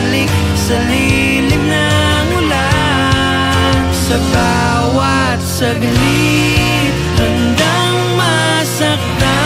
bumabalik sa lilim ng ulan. Sa bawat saglit handang masaktan.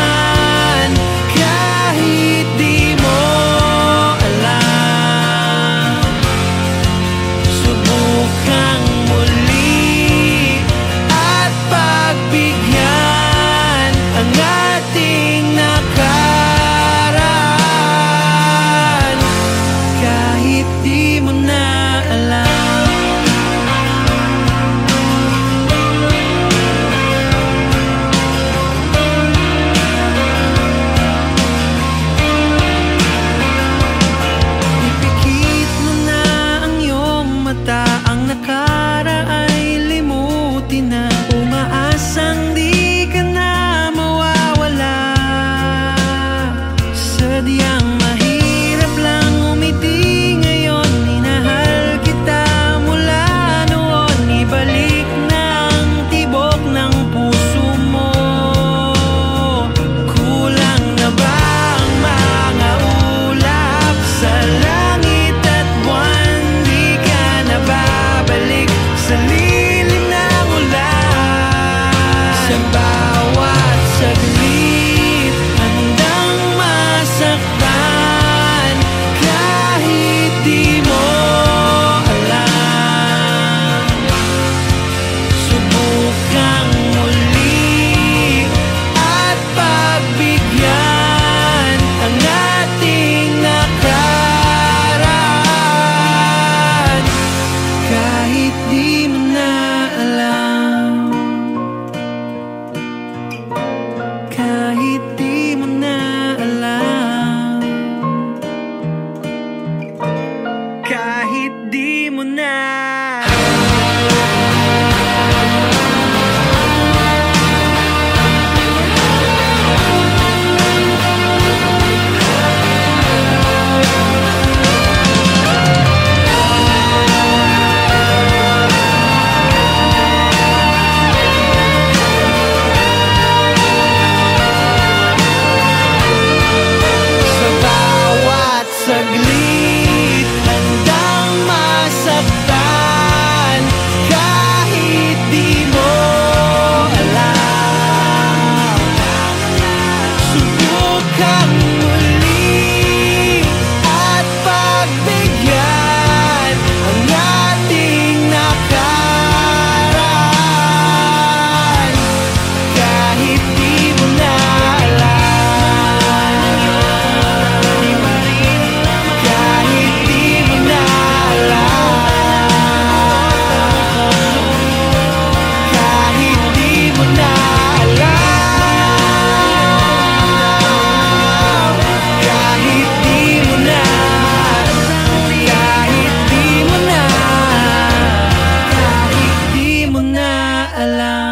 sun. Alone.